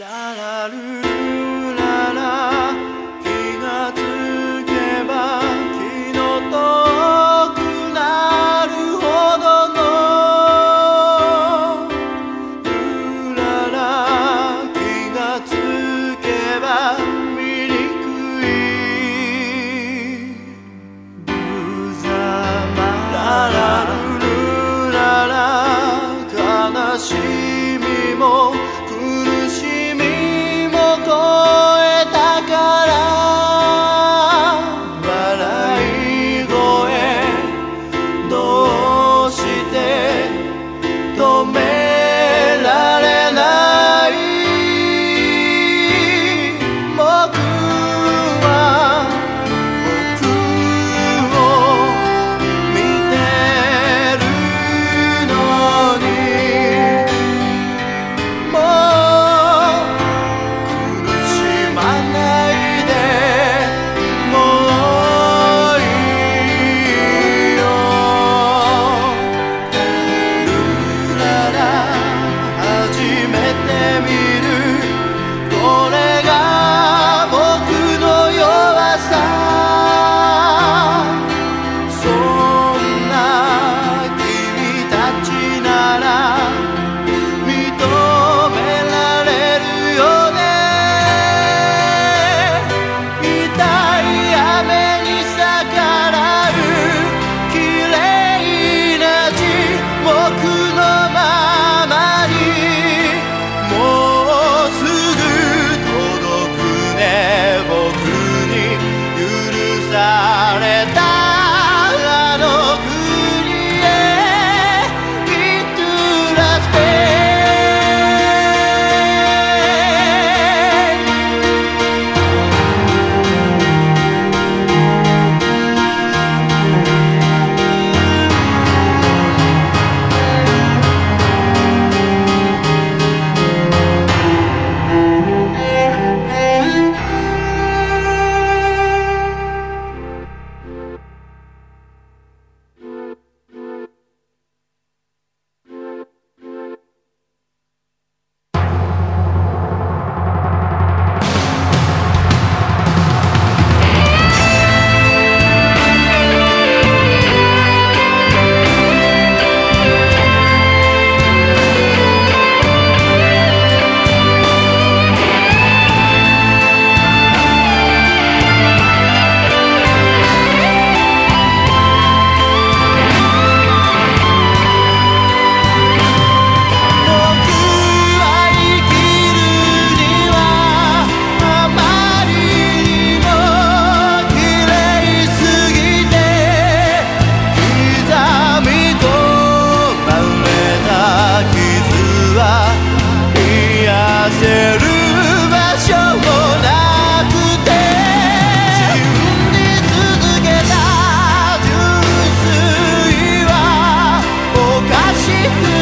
ララルララ気がつけば気の遠くなるほどのうらら気がつけば街なら me